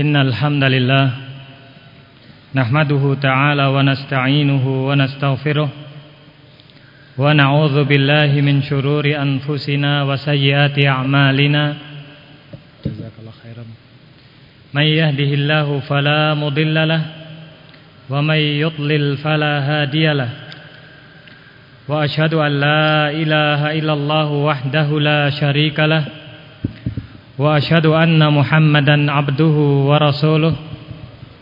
إن الحمد لله نحمده تعالى ونستعينه ونستغفره ونعوذ بالله من شرور أنفسنا وسيئات أعمالنا جزاك الله خيرا من يهده الله فلا مضل له ومن يضلل فلا هادي له وأشهد أن لا إله إلا الله وحده لا شريك له وأشهد أن محمدا عبده ورسوله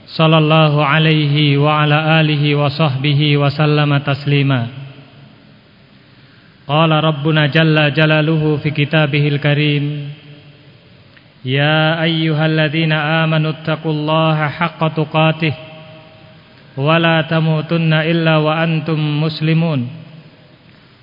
صلى الله عليه وعلى آله وصحبه وسلم تسليما قال ربنا جل جلاله في كتابه الكريم يا أيها الذين آمنوا اتقوا الله حق تقاته ولا تموتن إلا وأنتم مسلمون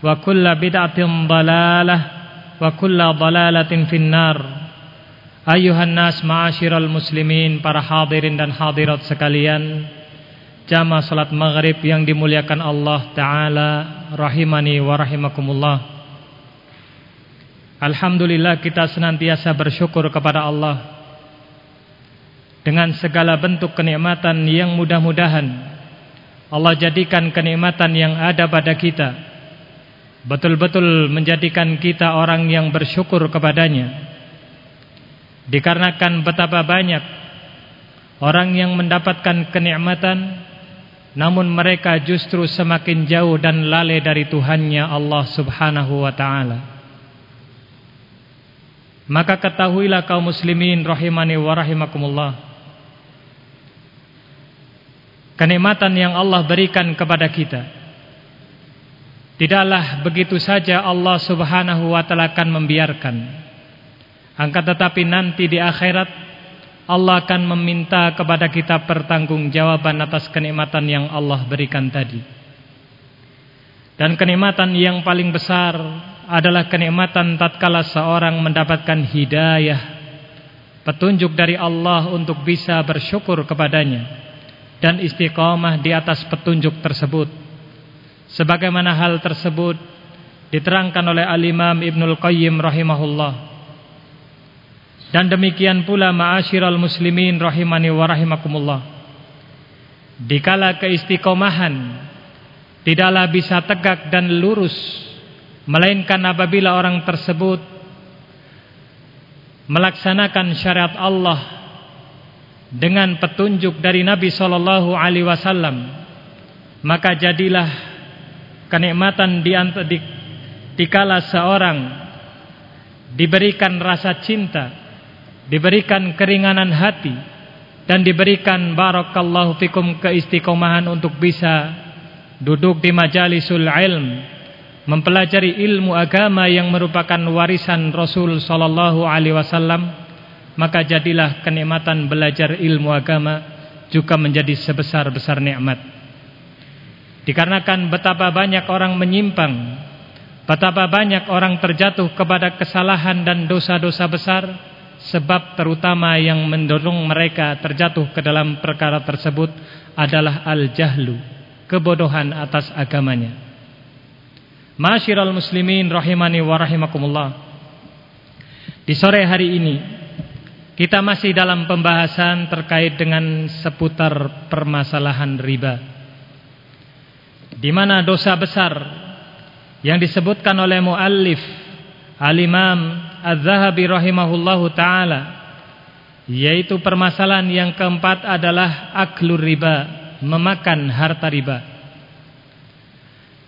kulla bid'atin dalalah wa kulla dalalatin finnar. Ayuhan nas ma'asyiral muslimin para hadirin dan hadirat sekalian jamaah salat maghrib yang dimuliakan Allah taala rahimani wa rahimakumullah. Alhamdulillah kita senantiasa bersyukur kepada Allah dengan segala bentuk kenikmatan yang mudah-mudahan. Allah jadikan kenikmatan yang ada pada kita betul-betul menjadikan kita orang yang bersyukur kepadanya. Dikarenakan betapa banyak orang yang mendapatkan kenikmatan namun mereka justru semakin jauh dan lalai dari Tuhannya Allah Subhanahu wa taala. Maka ketahuilah kaum muslimin rahimani wa rahimakumullah kenikmatan yang Allah berikan kepada kita Tidaklah begitu saja Allah subhanahu wa ta'ala akan membiarkan. Angkat tetapi nanti di akhirat Allah akan meminta kepada kita pertanggungjawaban atas kenikmatan yang Allah berikan tadi. Dan kenikmatan yang paling besar adalah kenikmatan tatkala seorang mendapatkan hidayah Petunjuk dari Allah untuk bisa bersyukur kepadanya Dan istiqamah di atas petunjuk tersebut Sebagaimana hal tersebut diterangkan oleh Al-Imam Ibnul Qayyim rahimahullah. Dan demikian pula ma'asyiral muslimin rahimani wa rahimakumullah. Dikala keistiqomahan tidaklah bisa tegak dan lurus melainkan apabila orang tersebut melaksanakan syariat Allah dengan petunjuk dari Nabi sallallahu alaihi wasallam maka jadilah kenikmatan di, di dikala seorang diberikan rasa cinta, diberikan keringanan hati dan diberikan barakallahu fikum keistiqomahan untuk bisa duduk di majalisul ilm, mempelajari ilmu agama yang merupakan warisan Rasul sallallahu alaihi wasallam, maka jadilah kenikmatan belajar ilmu agama juga menjadi sebesar-besar nikmat. Dikarenakan betapa banyak orang menyimpang Betapa banyak orang terjatuh kepada kesalahan dan dosa-dosa besar Sebab terutama yang mendorong mereka terjatuh ke dalam perkara tersebut Adalah al-jahlu Kebodohan atas agamanya. Masyiral muslimin rahimani wa rahimakumullah. Di sore hari ini Kita masih dalam pembahasan terkait dengan seputar permasalahan riba di mana dosa besar yang disebutkan oleh muallif Al-Imam Az-Zahabi rahimahullahu taala Yaitu permasalahan yang keempat adalah aklur riba, memakan harta riba.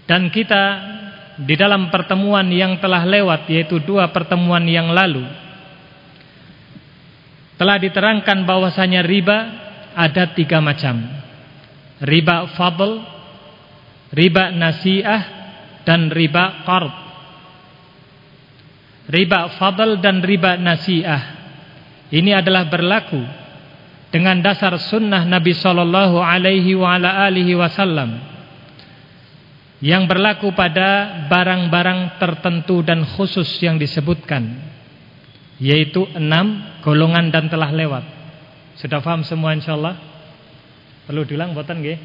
Dan kita di dalam pertemuan yang telah lewat yaitu dua pertemuan yang lalu telah diterangkan bahwasanya riba ada tiga macam. Riba fadl, riba nasiah dan riba qard. Riba fadl dan riba nasiah ini adalah berlaku dengan dasar sunnah Nabi Sallallahu Alaihi Wasallam yang berlaku pada barang-barang tertentu dan khusus yang disebutkan, yaitu enam golongan dan telah lewat. Sudah paham semua insyaallah? Perlu diulang buatan nggih?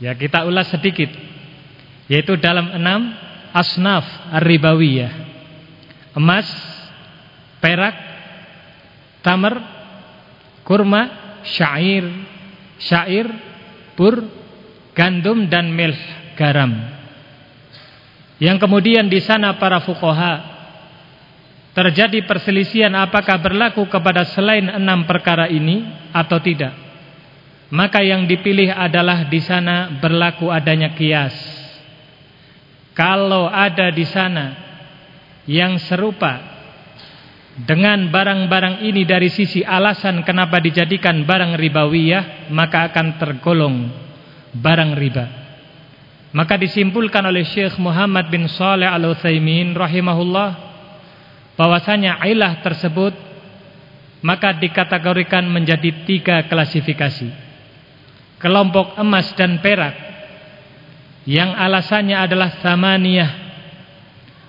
Ya kita ulas sedikit. Yaitu dalam enam asnaf ar-ribawiyah. Emas, perak, tamar, kurma, syair, syair, pur, gandum dan milh, garam. Yang kemudian di sana para fuqaha terjadi perselisihan apakah berlaku kepada selain enam perkara ini atau tidak. Maka yang dipilih adalah di sana berlaku adanya kias. Kalau ada di sana yang serupa dengan barang-barang ini dari sisi alasan kenapa dijadikan barang ribawiyah maka akan tergolong barang riba maka disimpulkan oleh Syekh Muhammad bin Saleh Al-Utsaimin rahimahullah bahwasanya ilah tersebut maka dikategorikan menjadi tiga klasifikasi kelompok emas dan perak yang alasannya adalah samaniyah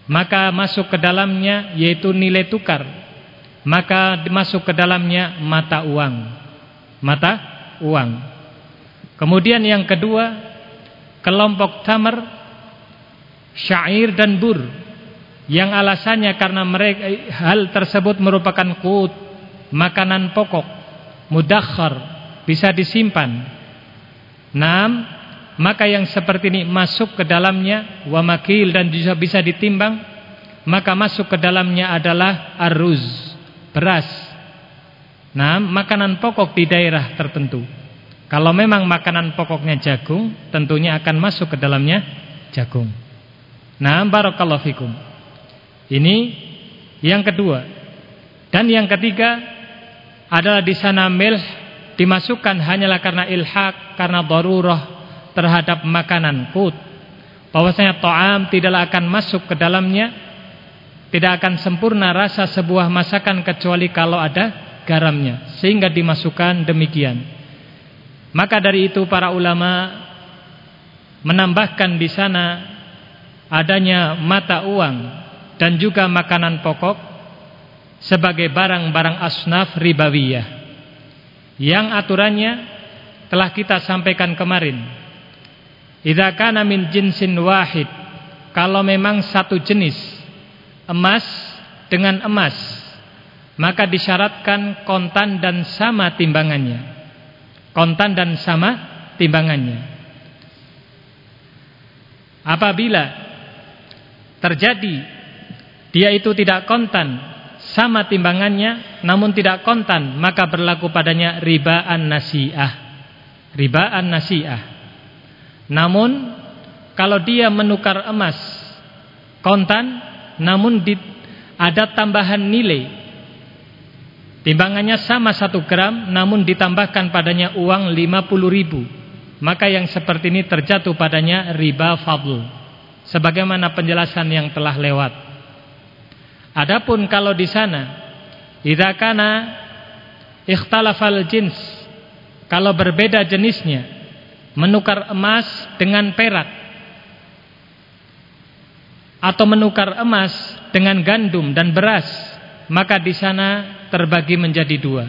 maka masuk ke dalamnya yaitu nilai tukar. Maka masuk ke dalamnya mata uang. Mata uang. Kemudian yang kedua kelompok tamar syair dan bur yang alasannya karena mereka hal tersebut merupakan kut makanan pokok mudakhar bisa disimpan enam maka yang seperti ini masuk ke dalamnya wa makil dan juga bisa ditimbang maka masuk ke dalamnya adalah aruz beras. Nah makanan pokok di daerah tertentu. Kalau memang makanan pokoknya jagung tentunya akan masuk ke dalamnya jagung. Nah barakallahu fikum. Ini yang kedua. Dan yang ketiga adalah di sana milh dimasukkan hanyalah karena ilhaq karena darurah terhadap makanan kut bahwasanya ta'am tidaklah akan masuk ke dalamnya tidak akan sempurna rasa sebuah masakan kecuali kalau ada garamnya sehingga dimasukkan demikian. Maka dari itu para ulama menambahkan di sana adanya mata uang dan juga makanan pokok sebagai barang-barang asnaf ribawiyah yang aturannya telah kita sampaikan kemarin Idza kana min jinsin wahid, kalau memang satu jenis emas dengan emas, maka disyaratkan kontan dan sama timbangannya. Kontan dan sama timbangannya. Apabila terjadi dia itu tidak kontan sama timbangannya namun tidak kontan maka berlaku padanya ribaan nasiah. Ribaan nasiah. Namun kalau dia menukar emas kontan namun ada tambahan nilai. Timbangannya sama satu gram namun ditambahkan padanya uang 50 ribu. Maka yang seperti ini terjatuh padanya riba fadl. Sebagaimana penjelasan yang telah lewat adapun kalau di sana idza kana ikhtalafal jins kalau berbeda jenisnya menukar emas dengan perak atau menukar emas dengan gandum dan beras maka di sana terbagi menjadi dua.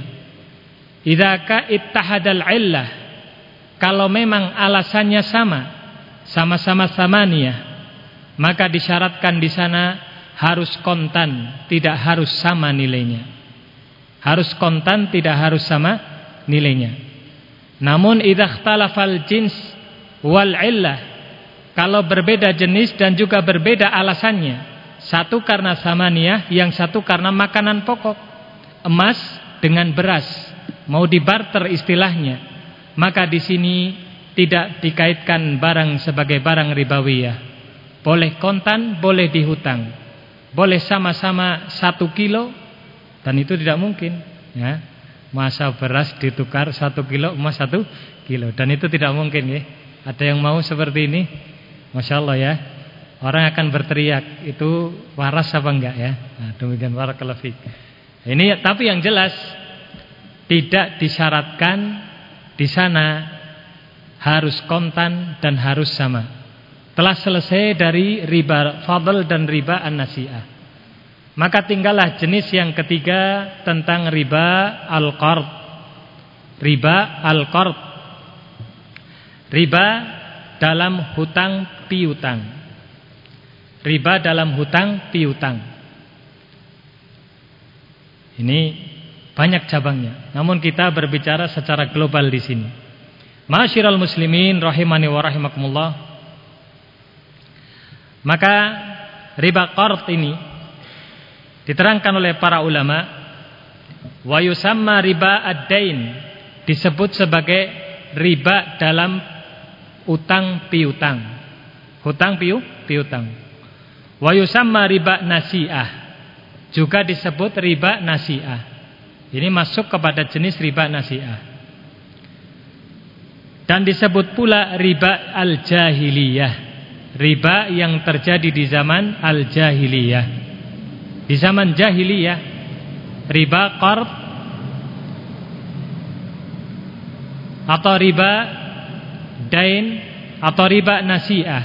Idza ka ittahadal illah kalau memang alasannya sama sama-sama samaniyah maka disyaratkan di sana harus kontan tidak harus sama nilainya harus kontan tidak harus sama nilainya namun idza jins wal illah kalau berbeda jenis dan juga berbeda alasannya satu karena samaniyah yang satu karena makanan pokok emas dengan beras, mau dibarter istilahnya, maka di sini tidak dikaitkan barang sebagai barang ribawiyah. Boleh kontan, boleh dihutang. Boleh sama-sama satu kilo, dan itu tidak mungkin. Ya. Masa beras ditukar satu kilo, emas satu kilo. Dan itu tidak mungkin ya. Ada yang mau seperti ini? Masya Allah ya. Orang akan berteriak, itu waras apa enggak ya? Nah, demikian warakallahu Ini tapi yang jelas tidak disyaratkan di sana harus kontan dan harus sama. Telah selesai dari riba fadl dan riba an-nasi'ah. Maka tinggallah jenis yang ketiga tentang riba al-qard. Riba al-qard. Riba dalam hutang piutang. Riba dalam hutang piutang. Ini banyak cabangnya. Namun kita berbicara secara global di sini. Masyiral muslimin rahimani wa rahimakumullah. Maka riba qard ini diterangkan oleh para ulama wa yusamma riba ad-dain disebut sebagai riba dalam utang piutang. Hutang piu piutang. Wa yusamma riba nasi'ah juga disebut riba nasi'ah. Ini masuk kepada jenis riba nasi'ah. Dan disebut pula riba al-jahiliyah. Riba yang terjadi di zaman al-jahiliyah. Di zaman jahiliyah, riba qard atau riba dain atau riba nasi'ah.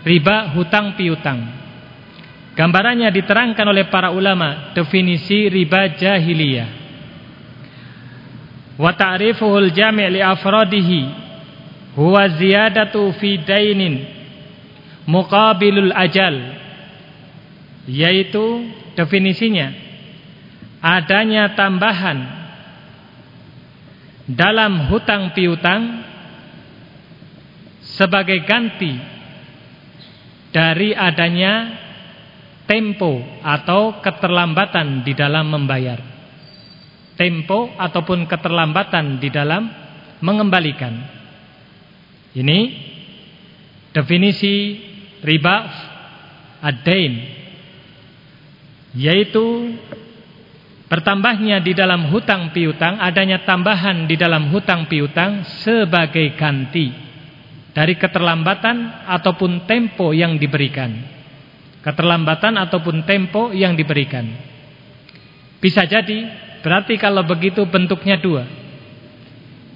Riba hutang piutang. Gambarannya diterangkan oleh para ulama definisi riba jahiliyah. Wa ta'rifuhul jami' li afradihi huwa ziyadatu fi dainin muqabilul ajal yaitu definisinya adanya tambahan dalam hutang piutang sebagai ganti dari adanya tempo atau keterlambatan di dalam membayar. Tempo ataupun keterlambatan di dalam mengembalikan. Ini definisi riba ad-dain yaitu bertambahnya di dalam hutang piutang adanya tambahan di dalam hutang piutang sebagai ganti dari keterlambatan ataupun tempo yang diberikan keterlambatan ataupun tempo yang diberikan. Bisa jadi berarti kalau begitu bentuknya dua.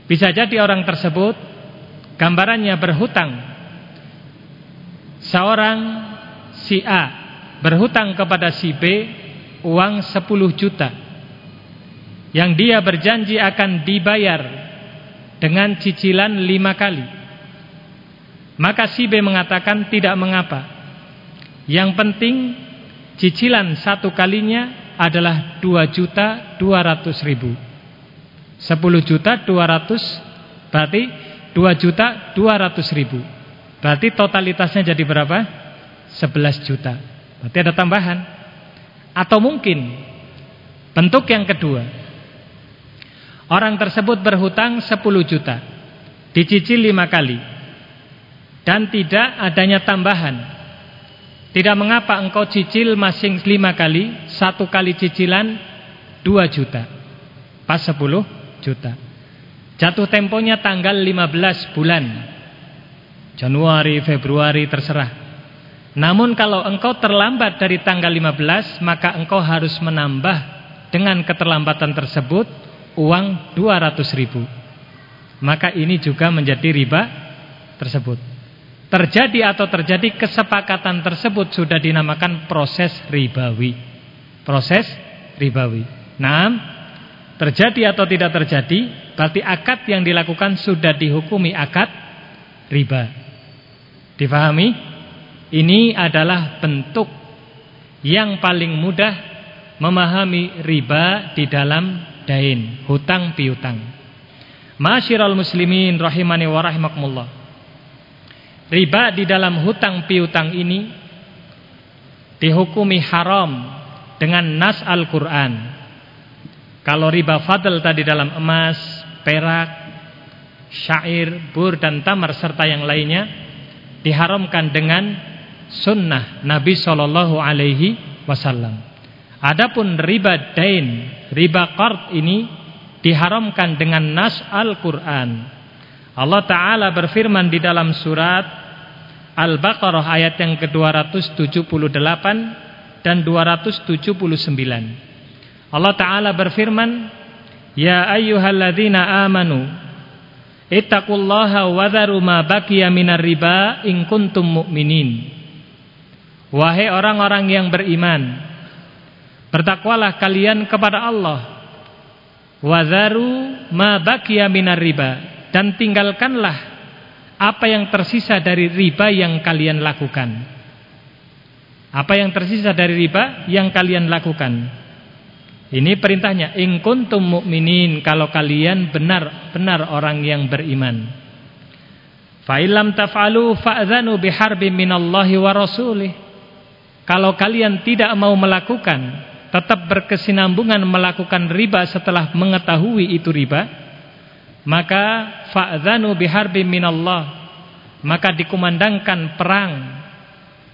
Bisa jadi orang tersebut gambarannya berhutang. Seorang si A berhutang kepada si B uang 10 juta. Yang dia berjanji akan dibayar dengan cicilan lima kali. Maka si B mengatakan tidak mengapa. Yang penting cicilan satu kalinya adalah 2 juta 200 ribu 10 juta 200 berarti 2 juta 200 ribu Berarti totalitasnya jadi berapa? 11 juta Berarti ada tambahan Atau mungkin Bentuk yang kedua Orang tersebut berhutang 10 juta Dicicil 5 kali Dan tidak adanya tambahan tidak mengapa engkau cicil masing lima kali, satu kali cicilan dua juta. Pas sepuluh juta. Jatuh temponya tanggal lima belas bulan. Januari, Februari terserah. Namun kalau engkau terlambat dari tanggal lima belas, maka engkau harus menambah dengan keterlambatan tersebut uang dua ratus ribu. Maka ini juga menjadi riba tersebut terjadi atau terjadi kesepakatan tersebut sudah dinamakan proses ribawi. Proses ribawi. Nah, terjadi atau tidak terjadi berarti akad yang dilakukan sudah dihukumi akad riba. Difahami? Ini adalah bentuk yang paling mudah memahami riba di dalam dain, hutang piutang. Masyiral muslimin rahimani wa rahimakumullah. Riba di dalam hutang piutang ini dihukumi haram dengan nas Al-Quran. Kalau riba fadl tadi dalam emas, perak, syair, bur dan tamar serta yang lainnya diharamkan dengan sunnah Nabi Shallallahu Alaihi Wasallam. Adapun riba dain, riba qard ini diharamkan dengan nas Al-Quran. Allah Ta'ala berfirman di dalam surat Al-Baqarah ayat yang ke-278 dan 279. Allah Ta'ala berfirman, Ya ayyuhalladzina amanu, ittaqullaha wadharu ma baqiya minar riba in kuntum mu'minin. Wahai orang-orang yang beriman, bertakwalah kalian kepada Allah. Wadharu ma baqiya minar riba dan tinggalkanlah apa yang tersisa dari riba yang kalian lakukan. Apa yang tersisa dari riba yang kalian lakukan. Ini perintahnya, in kuntum mu'minin kalau kalian benar-benar orang yang beriman. Fa illam taf'alu fa'dhanu biharbin minallahi wa rasulih. Kalau kalian tidak mau melakukan, tetap berkesinambungan melakukan riba setelah mengetahui itu riba, maka fa'dzanu biharbin minallah maka dikumandangkan perang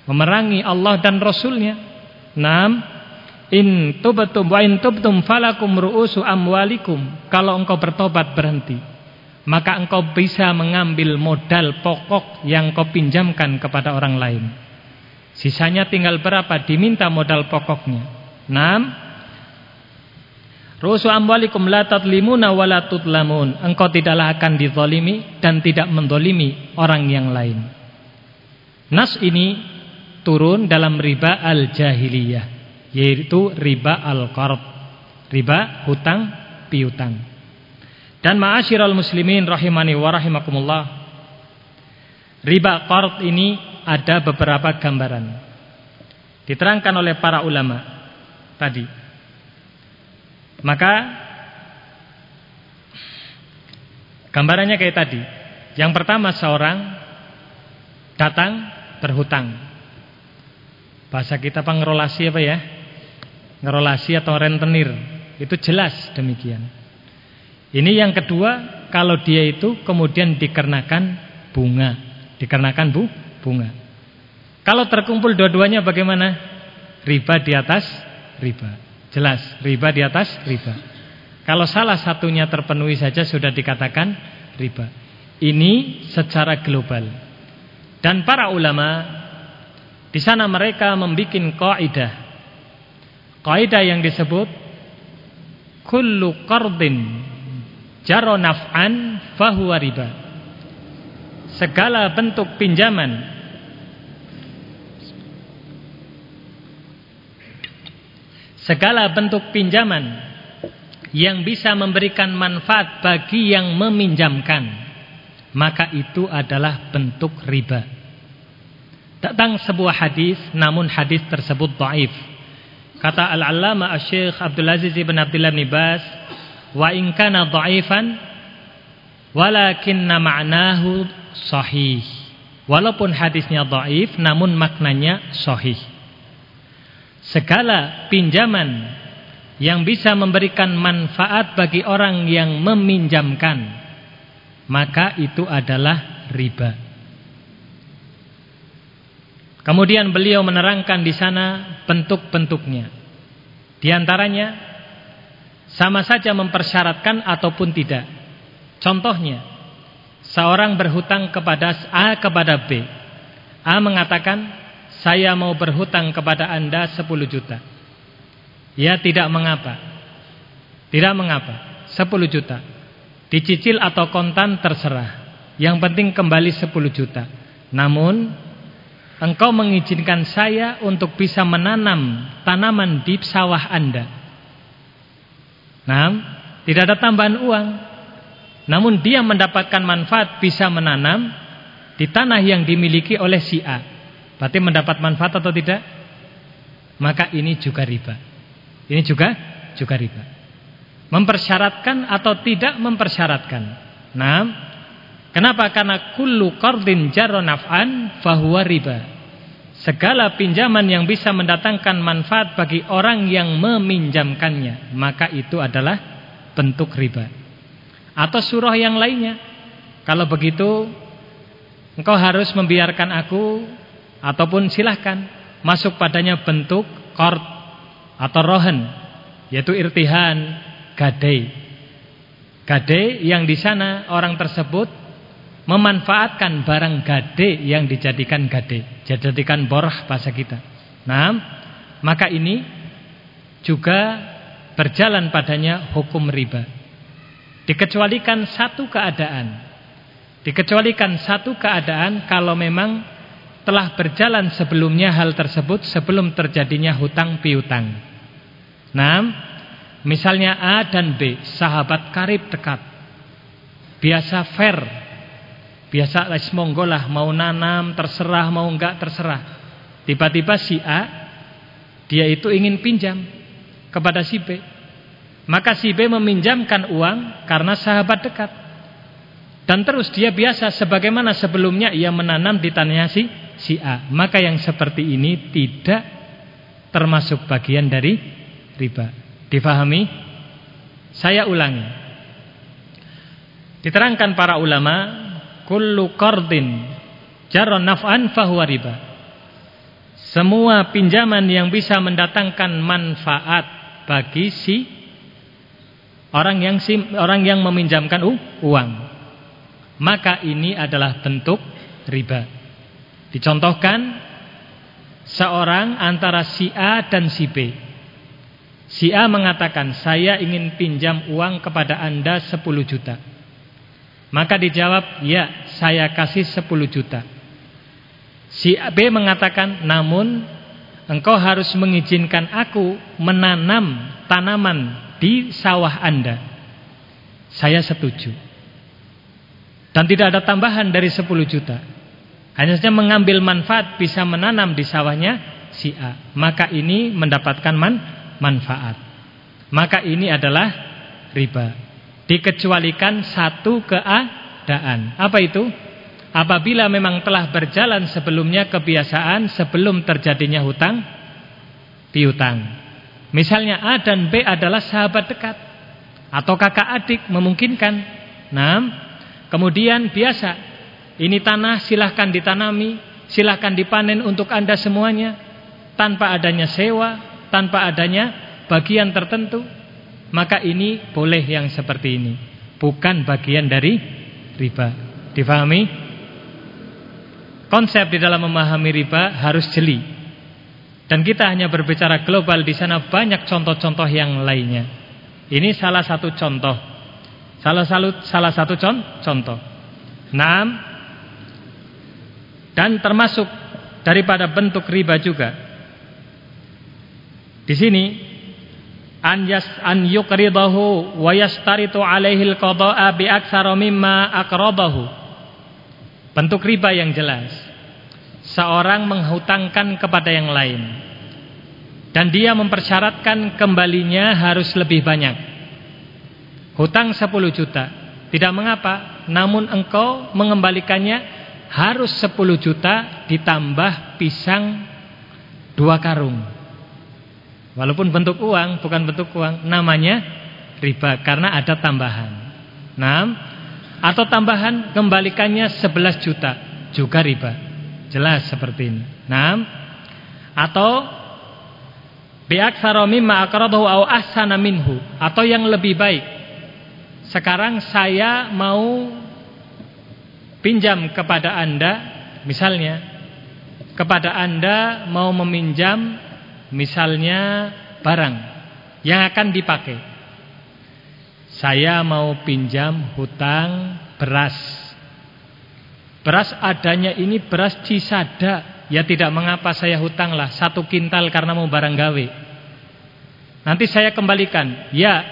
memerangi Allah dan Rasulnya Naam in tubtum wa in tubtum falakum ru'usu amwalikum. Kalau engkau bertobat berhenti. Maka engkau bisa mengambil modal pokok yang kau pinjamkan kepada orang lain. Sisanya tinggal berapa? Diminta modal pokoknya. Naam Rusu amwalikum la tatlimuna wa la tutlamun. Engkau tidaklah akan dizalimi dan tidak mendolimi orang yang lain. Nas ini turun dalam riba al-jahiliyah, yaitu riba al-qard. Riba hutang piutang. Dan ma'asyiral muslimin rahimani wa rahimakumullah. Riba qard ini ada beberapa gambaran. Diterangkan oleh para ulama tadi. Maka gambarannya kayak tadi. Yang pertama seorang datang berhutang. Bahasa kita pengerolasi apa ya? Ngerolasi atau rentenir. Itu jelas demikian. Ini yang kedua, kalau dia itu kemudian dikarenakan bunga. Dikarenakan bu, bunga. Kalau terkumpul dua-duanya bagaimana? Riba di atas riba. Jelas, riba di atas riba. Kalau salah satunya terpenuhi saja sudah dikatakan riba. Ini secara global. Dan para ulama di sana mereka membuat kaidah. Kaidah yang disebut kullu qardin jaro naf'an fahuwa riba. Segala bentuk pinjaman segala bentuk pinjaman yang bisa memberikan manfaat bagi yang meminjamkan maka itu adalah bentuk riba datang sebuah hadis namun hadis tersebut dhaif kata al-allama asy-syekh Abdul Aziz bin Abdullah bin Bas wa in kana dhaifan walakinna ma'nahu sahih walaupun hadisnya dhaif namun maknanya sahih segala pinjaman yang bisa memberikan manfaat bagi orang yang meminjamkan maka itu adalah riba. Kemudian beliau menerangkan di sana bentuk-bentuknya. Di antaranya sama saja mempersyaratkan ataupun tidak. Contohnya, seorang berhutang kepada A kepada B. A mengatakan saya mau berhutang kepada anda 10 juta. Ya tidak mengapa. Tidak mengapa. 10 juta. Dicicil atau kontan terserah. Yang penting kembali 10 juta. Namun engkau mengizinkan saya untuk bisa menanam tanaman di sawah anda. Nah, tidak ada tambahan uang. Namun dia mendapatkan manfaat bisa menanam di tanah yang dimiliki oleh si A. Berarti mendapat manfaat atau tidak? Maka ini juga riba. Ini juga juga riba. Mempersyaratkan atau tidak mempersyaratkan. Nah, kenapa? Karena kullu qardin jarra naf'an fahuwa riba. segala pinjaman yang bisa mendatangkan manfaat bagi orang yang meminjamkannya, maka itu adalah bentuk riba. Atau surah yang lainnya. Kalau begitu, engkau harus membiarkan aku ataupun silahkan masuk padanya bentuk kord atau rohan, yaitu irtihan, gadai. Gadai yang di sana orang tersebut memanfaatkan barang gade yang dijadikan gade, dijadikan borah bahasa kita. Nah, maka ini juga berjalan padanya hukum riba. Dikecualikan satu keadaan. Dikecualikan satu keadaan kalau memang telah berjalan sebelumnya hal tersebut sebelum terjadinya hutang piutang. Nah, misalnya A dan B, sahabat karib dekat. Biasa fair Biasa les monggo lah mau nanam terserah mau enggak terserah. Tiba-tiba si A dia itu ingin pinjam kepada si B. Maka si B meminjamkan uang karena sahabat dekat. Dan terus dia biasa sebagaimana sebelumnya ia menanam di tanahnya si si A. Maka yang seperti ini tidak termasuk bagian dari riba. Difahami? Saya ulangi. Diterangkan para ulama kullu qardin jarra naf'an fahuwa riba. Semua pinjaman yang bisa mendatangkan manfaat bagi si orang yang si, orang yang meminjamkan uang, maka ini adalah bentuk riba. Dicontohkan seorang antara si A dan si B. Si A mengatakan, "Saya ingin pinjam uang kepada Anda 10 juta." Maka dijawab, ya saya kasih 10 juta. Si B mengatakan, namun engkau harus mengizinkan aku menanam tanaman di sawah anda. Saya setuju. Dan tidak ada tambahan dari 10 juta. Hanya saja mengambil manfaat bisa menanam di sawahnya si A. Maka ini mendapatkan man manfaat. Maka ini adalah riba. Dikecualikan satu keadaan. Apa itu? Apabila memang telah berjalan sebelumnya kebiasaan sebelum terjadinya hutang piutang. Misalnya A dan B adalah sahabat dekat atau kakak adik memungkinkan. Nah, kemudian biasa ini tanah silahkan ditanami, silahkan dipanen untuk Anda semuanya tanpa adanya sewa, tanpa adanya bagian tertentu maka ini boleh yang seperti ini. Bukan bagian dari riba. Difahami? Konsep di dalam memahami riba harus jeli. Dan kita hanya berbicara global di sana banyak contoh-contoh yang lainnya. Ini salah satu contoh. Salah satu salah satu contoh. Enam dan termasuk daripada bentuk riba juga. Di sini an yas an yuqridahu wa yastaritu alaihi alqada'a bi aktsara mimma aqrabahu. Bentuk riba yang jelas. Seorang menghutangkan kepada yang lain dan dia mempersyaratkan kembalinya harus lebih banyak. Hutang 10 juta. Tidak mengapa, namun engkau mengembalikannya harus 10 juta ditambah pisang dua karung. Walaupun bentuk uang, bukan bentuk uang, namanya riba karena ada tambahan. Nah, atau tambahan kembalikannya 11 juta, juga riba. Jelas seperti ini. Nah, atau bi'aktsara mimma aqradahu au ahsana minhu atau yang lebih baik. Sekarang saya mau pinjam kepada Anda misalnya kepada Anda mau meminjam Misalnya barang yang akan dipakai. Saya mau pinjam hutang beras. Beras adanya ini beras cisada. Ya tidak mengapa saya hutanglah satu kintal karena mau barang gawe. Nanti saya kembalikan. Ya,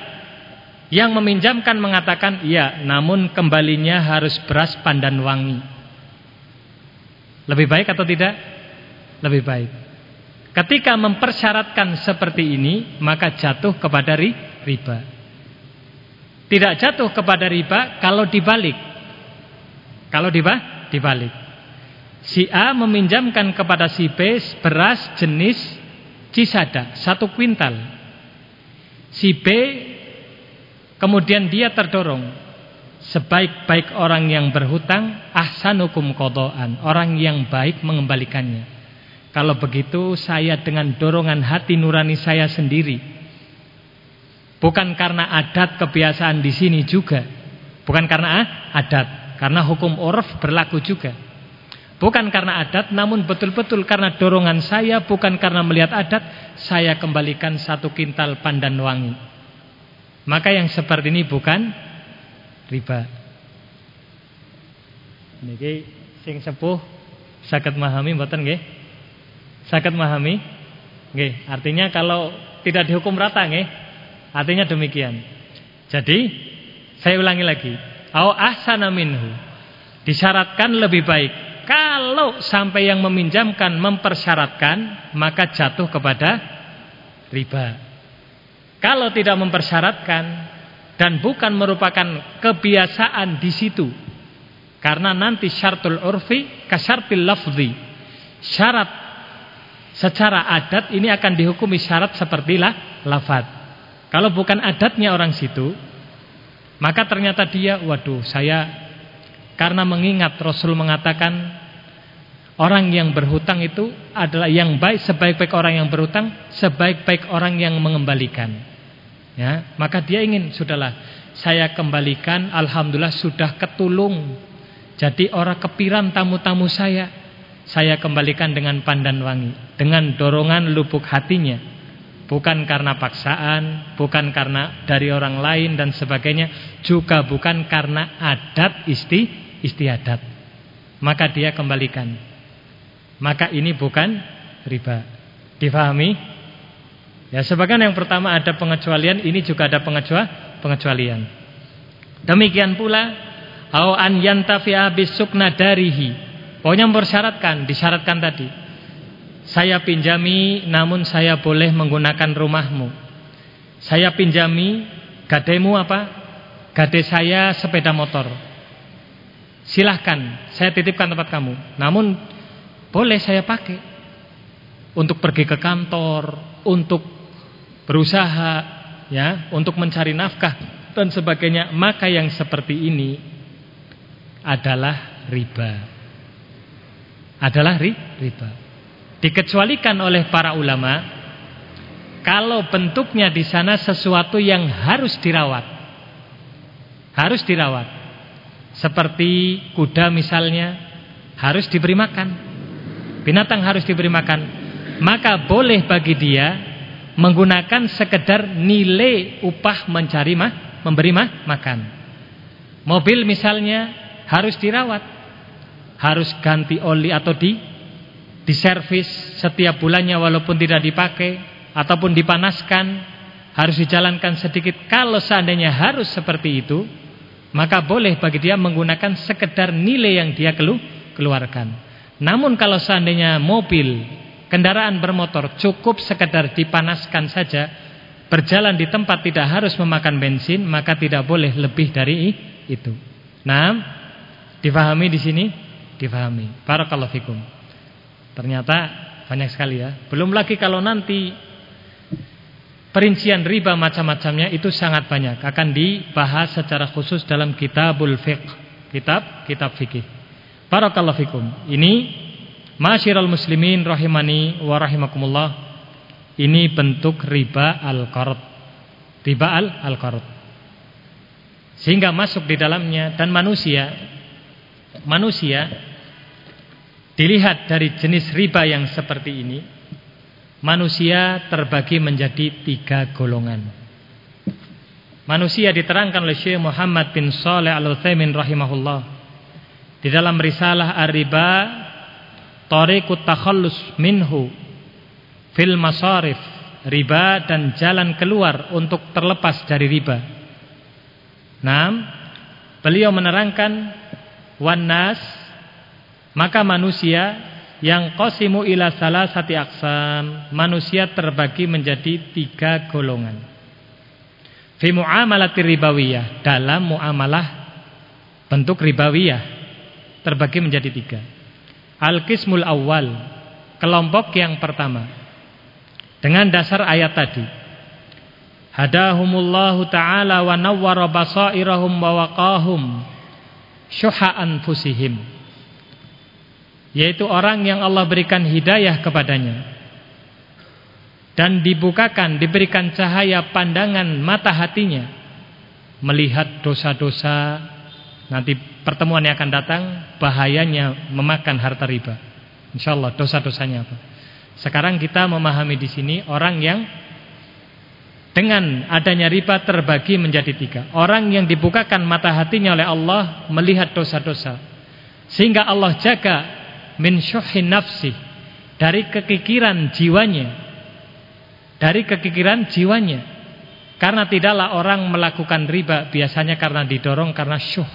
yang meminjamkan mengatakan ya, namun kembalinya harus beras pandan wangi. Lebih baik atau tidak? Lebih baik. Ketika mempersyaratkan seperti ini, maka jatuh kepada riba. Tidak jatuh kepada riba kalau dibalik. Kalau diba, dibalik. Si A meminjamkan kepada si B beras jenis cisada satu kuintal. Si B kemudian dia terdorong sebaik-baik orang yang berhutang ahsanukum kodoan orang yang baik mengembalikannya. Kalau begitu saya dengan dorongan hati nurani saya sendiri. Bukan karena adat kebiasaan di sini juga, bukan karena adat, karena hukum urf berlaku juga. Bukan karena adat namun betul-betul karena dorongan saya Bukan karena melihat adat Saya kembalikan satu kintal pandan wangi. Maka yang seperti ini bukan riba. Ini sing sepuh Sakit memahami mboten nggih? Sakit memahami? Nggih, artinya kalau tidak dihukum rata nggih. Artinya demikian. Jadi, saya ulangi lagi. Au ahsana minhu. Disyaratkan lebih baik kalau sampai yang meminjamkan mempersyaratkan, maka jatuh kepada riba. Kalau tidak mempersyaratkan dan bukan merupakan kebiasaan di situ, karena nanti syartul urfi kasyartil lafzi. Syarat secara adat ini akan dihukumi syarat sepertilah lafad. Kalau bukan adatnya orang situ, maka ternyata dia, waduh, saya karena mengingat Rasul mengatakan orang yang berhutang itu adalah yang baik sebaik-baik orang yang berhutang, sebaik-baik orang yang mengembalikan. Ya, maka dia ingin sudahlah saya kembalikan alhamdulillah sudah ketulung. Jadi orang kepiran tamu-tamu saya saya kembalikan dengan pandan wangi, dengan dorongan lubuk hatinya. Bukan karena paksaan, bukan karena dari orang lain dan sebagainya, juga bukan karena adat isti istiadat. Maka dia kembalikan. Maka ini bukan riba. Difahami? Ya, sebagian yang pertama ada pengecualian, ini juga ada pengecualian. Demikian pula au an yantafi'a bisukna darihi. Pokoknya mempersyaratkan, disyaratkan tadi. Saya pinjami namun saya boleh menggunakan rumahmu. Saya pinjami gademu apa? Gade saya sepeda motor. Silahkan saya titipkan tempat kamu Namun boleh saya pakai Untuk pergi ke kantor Untuk berusaha ya, Untuk mencari nafkah Dan sebagainya Maka yang seperti ini Adalah riba Adalah ri, riba Dikecualikan oleh para ulama Kalau bentuknya di sana sesuatu yang harus dirawat Harus dirawat seperti kuda misalnya harus diberi makan. Binatang harus diberi makan. Maka boleh bagi dia menggunakan sekedar nilai upah mencari mah, memberi mah, makan. Mobil misalnya harus dirawat. Harus ganti oli atau di diservis setiap bulannya walaupun tidak dipakai ataupun dipanaskan, harus dijalankan sedikit. Kalau seandainya harus seperti itu, maka boleh bagi dia menggunakan sekedar nilai yang dia keluarkan. Namun kalau seandainya mobil, kendaraan bermotor cukup sekedar dipanaskan saja, berjalan di tempat tidak harus memakan bensin, maka tidak boleh lebih dari itu. Nah, difahami di sini? Difahami. Barakallahu fikum. Ternyata banyak sekali ya. Belum lagi kalau nanti Perincian riba macam-macamnya itu sangat banyak akan dibahas secara khusus dalam kitabul fiqh, kitab kitab fikih. Barakallahu fikum. Ini masyiral muslimin rahimani wa rahimakumullah. Ini bentuk riba al-qard. Riba al-qard. Sehingga masuk di dalamnya dan manusia manusia dilihat dari jenis riba yang seperti ini manusia terbagi menjadi tiga golongan. Manusia diterangkan oleh Syekh Muhammad bin Saleh Al-Utsaimin rahimahullah di dalam risalah Ar-Riba Tariqut Takhallus minhu fil masarif riba dan jalan keluar untuk terlepas dari riba. Nah, beliau menerangkan wanas maka manusia yang qasimu ila salasati aqsam manusia terbagi menjadi tiga golongan fi muamalati ribawiyah dalam muamalah bentuk ribawiyah terbagi menjadi tiga Al-Qismul Awal, kelompok yang pertama. Dengan dasar ayat tadi. Hadahumullahu ta'ala wa nawwara basairahum wa waqahum syuha anfusihim. Yaitu orang yang Allah berikan hidayah kepadanya. Dan dibukakan, diberikan cahaya pandangan mata hatinya. Melihat dosa-dosa Nanti pertemuan yang akan datang bahayanya memakan harta riba. Insyaallah dosa-dosanya apa? Sekarang kita memahami di sini orang yang dengan adanya riba terbagi menjadi tiga. Orang yang dibukakan mata hatinya oleh Allah melihat dosa-dosa. Sehingga Allah jaga min syuhin nafsi dari kekikiran jiwanya. Dari kekikiran jiwanya. Karena tidaklah orang melakukan riba biasanya karena didorong karena syuh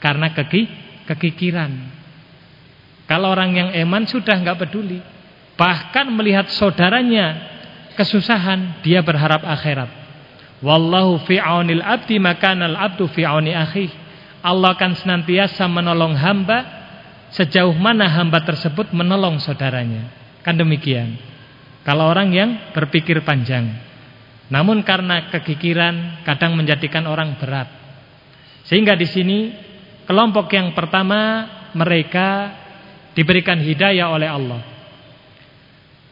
karena keki, kekikiran. Kalau orang yang eman sudah nggak peduli. Bahkan melihat saudaranya kesusahan, dia berharap akhirat. Wallahu fi abdi makanal abdu fi auni akhi. Allah akan senantiasa menolong hamba sejauh mana hamba tersebut menolong saudaranya. Kan demikian. Kalau orang yang berpikir panjang. Namun karena kekikiran kadang menjadikan orang berat. Sehingga di sini Kelompok yang pertama mereka diberikan hidayah oleh Allah.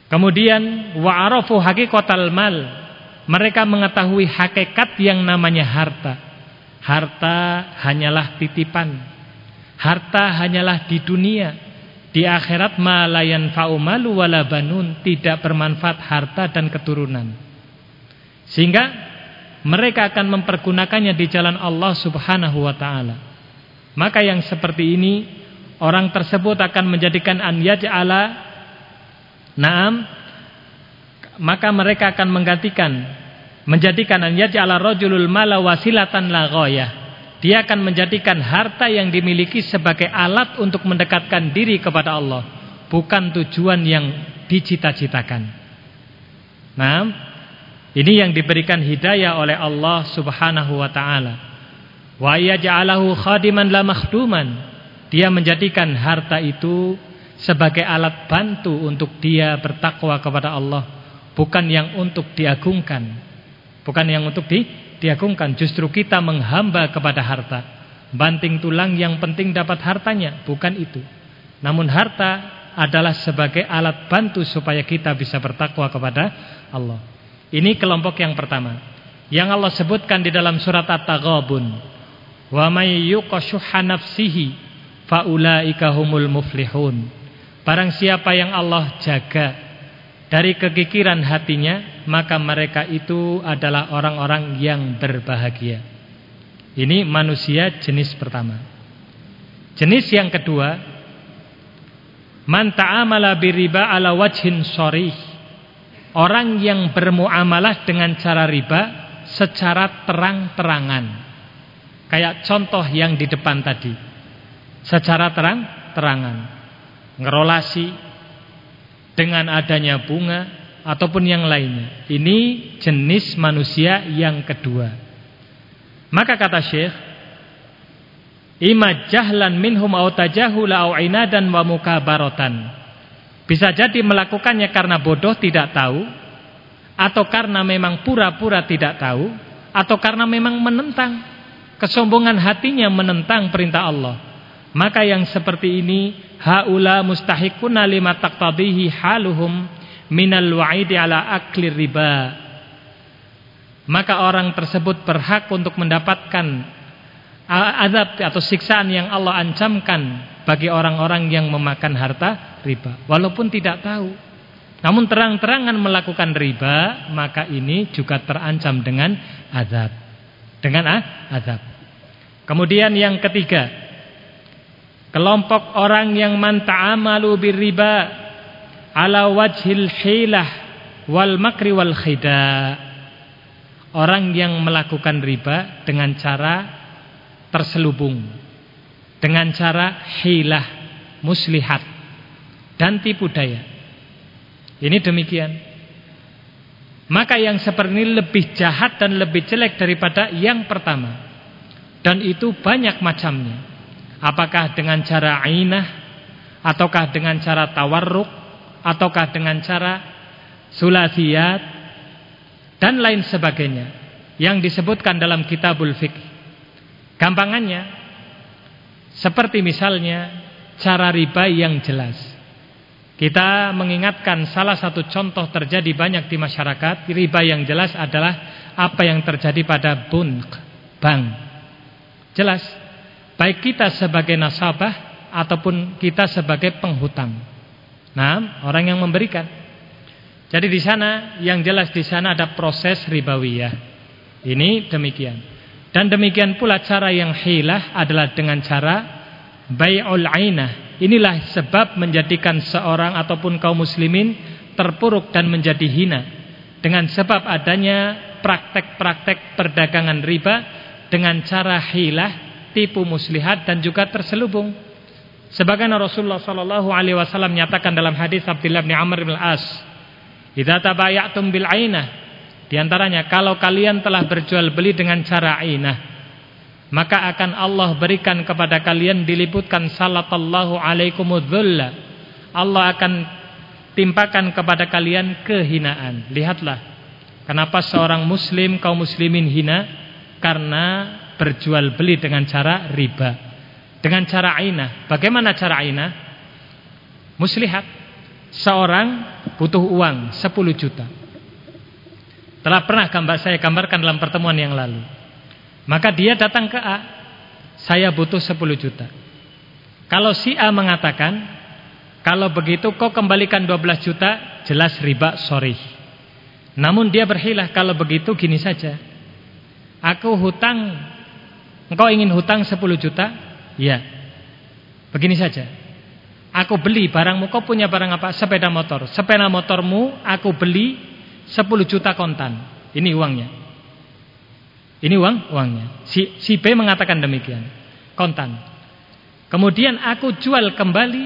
Kemudian wa'arafu haqiqatal mal. Mereka mengetahui hakikat yang namanya harta. Harta hanyalah titipan. Harta hanyalah di dunia. Di akhirat malayan fa'umalu wala banun tidak bermanfaat harta dan keturunan. Sehingga mereka akan mempergunakannya di jalan Allah Subhanahu wa taala. Maka yang seperti ini orang tersebut akan menjadikan an yaj'ala na'am maka mereka akan menggantikan menjadikan an yaj'ala rajulul mala wasilatan la. Dia akan menjadikan harta yang dimiliki sebagai alat untuk mendekatkan diri kepada Allah, bukan tujuan yang dicita-citakan. Nah, ini yang diberikan hidayah oleh Allah Subhanahu wa taala. Wa yaj'alahu khadiman la makhduman. Dia menjadikan harta itu sebagai alat bantu untuk dia bertakwa kepada Allah, bukan yang untuk diagungkan. Bukan yang untuk di, diagungkan, justru kita menghamba kepada harta. Banting tulang yang penting dapat hartanya, bukan itu. Namun harta adalah sebagai alat bantu supaya kita bisa bertakwa kepada Allah. Ini kelompok yang pertama. Yang Allah sebutkan di dalam surat At-Taghabun. Wa may yuqashuha nafsihi faulaika humul muflihun. Barang siapa yang Allah jaga dari kekikiran hatinya, maka mereka itu adalah orang-orang yang berbahagia. Ini manusia jenis pertama. Jenis yang kedua, man ta'amala biriba ala wajhin sharih. Orang yang bermuamalah dengan cara riba secara terang-terangan. Kayak contoh yang di depan tadi. Secara terang-terangan. Ngerolasi dengan adanya bunga ataupun yang lainnya. Ini jenis manusia yang kedua. Maka kata Syekh, Ima jahlan minhum au tajahula au inadan wa mukabaratan. Bisa jadi melakukannya karena bodoh tidak tahu atau karena memang pura-pura tidak tahu atau karena memang menentang kesombongan hatinya menentang perintah Allah. Maka yang seperti ini haula mustahiquna lima taqtadihi haluhum minal wa'idi ala aklir riba. Maka orang tersebut berhak untuk mendapatkan azab atau siksaan yang Allah ancamkan bagi orang-orang yang memakan harta riba walaupun tidak tahu. Namun terang-terangan melakukan riba, maka ini juga terancam dengan azab. Dengan ah, azab. Kemudian yang ketiga, kelompok orang yang man ta'amalu birriba ala wajhil hilah wal makri wal khida. Orang yang melakukan riba dengan cara terselubung, dengan cara hilah, muslihat dan tipu daya. Ini demikian. Maka yang seperti ini lebih jahat dan lebih jelek daripada yang pertama. Dan itu banyak macamnya. Apakah dengan cara ainah ataukah dengan cara tawarruk ataukah dengan cara sulasiyat dan lain sebagainya yang disebutkan dalam kitabul fiqh. Gampangannya seperti misalnya cara riba yang jelas. Kita mengingatkan salah satu contoh terjadi banyak di masyarakat, riba yang jelas adalah apa yang terjadi pada bunk, bank. Jelas, baik kita sebagai nasabah ataupun kita sebagai penghutang. Nah, orang yang memberikan. Jadi di sana yang jelas di sana ada proses ribawiyah. Ini demikian. Dan demikian pula cara yang hilah adalah dengan cara bai'ul ainah. Inilah sebab menjadikan seorang ataupun kaum muslimin terpuruk dan menjadi hina dengan sebab adanya praktek-praktek perdagangan riba dengan cara hilah, tipu muslihat dan juga terselubung. Sebagaimana Rasulullah sallallahu alaihi wasallam nyatakan dalam hadis Abdullah bin Amr bin Al-As, "Idza tabayatum bil ainah" Di antaranya kalau kalian telah berjual beli dengan cara ainah, maka akan Allah berikan kepada kalian diliputkan salatallahu alaikumuszulla. Allah akan timpakan kepada kalian kehinaan. Lihatlah Kenapa seorang muslim kaum muslimin hina? Karena berjual beli dengan cara riba. Dengan cara aina. Bagaimana cara aina? Muslihat. Seorang butuh uang 10 juta. Telah pernah gambar saya gambarkan dalam pertemuan yang lalu. Maka dia datang ke A. Saya butuh 10 juta. Kalau si A mengatakan, kalau begitu kau kembalikan 12 juta, jelas riba, sorry. Namun dia berhilah kalau begitu gini saja. Aku hutang, engkau ingin hutang 10 juta? Ya. Begini saja. Aku beli barangmu, kau punya barang apa? Sepeda motor. Sepeda motormu aku beli 10 juta kontan. Ini uangnya. Ini uang, uangnya. Si, si B mengatakan demikian. Kontan. Kemudian aku jual kembali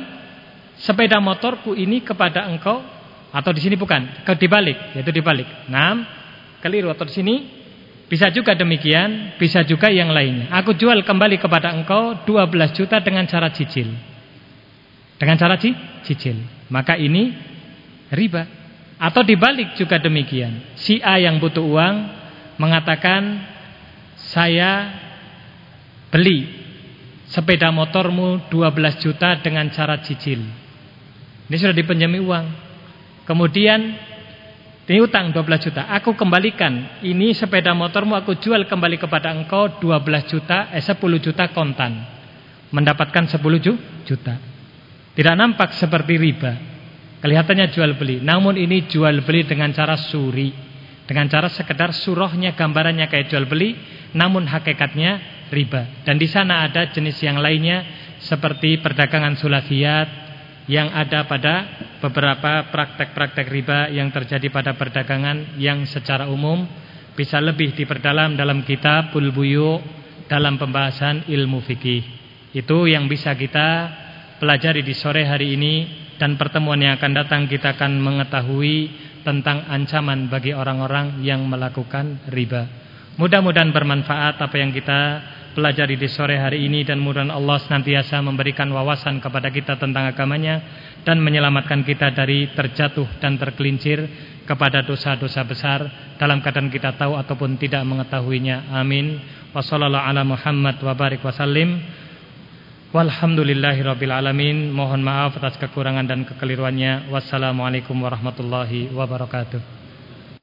sepeda motorku ini kepada engkau atau di sini bukan, ke dibalik, yaitu dibalik. Nah, keliru atau di sini bisa juga demikian, bisa juga yang lainnya. Aku jual kembali kepada engkau 12 juta dengan cara cicil. Dengan cara cicil. Maka ini riba. Atau dibalik juga demikian. Si A yang butuh uang mengatakan saya beli sepeda motormu 12 juta dengan cara cicil. Ini sudah dipinjami uang. Kemudian ini utang 12 juta. Aku kembalikan. Ini sepeda motormu aku jual kembali kepada engkau 12 juta, eh 10 juta kontan. Mendapatkan 10 juta. Tidak nampak seperti riba. Kelihatannya jual beli. Namun ini jual beli dengan cara suri. Dengan cara sekedar surohnya gambarannya kayak jual beli. Namun hakikatnya riba. Dan di sana ada jenis yang lainnya. Seperti perdagangan sulafiyat yang ada pada beberapa praktek-praktek riba yang terjadi pada perdagangan yang secara umum bisa lebih diperdalam dalam kitab Buyu dalam pembahasan ilmu fikih. Itu yang bisa kita pelajari di sore hari ini dan pertemuan yang akan datang kita akan mengetahui tentang ancaman bagi orang-orang yang melakukan riba. Mudah-mudahan bermanfaat apa yang kita pelajari di sore hari ini dan mudah Allah senantiasa memberikan wawasan kepada kita tentang agamanya dan menyelamatkan kita dari terjatuh dan tergelincir kepada dosa-dosa besar dalam keadaan kita tahu ataupun tidak mengetahuinya. Amin. Wassallallahu ala Muhammad wa barik wasallim. Walhamdulillahirabbil alamin. Mohon maaf atas kekurangan dan kekeliruannya. Wassalamualaikum warahmatullahi wabarakatuh.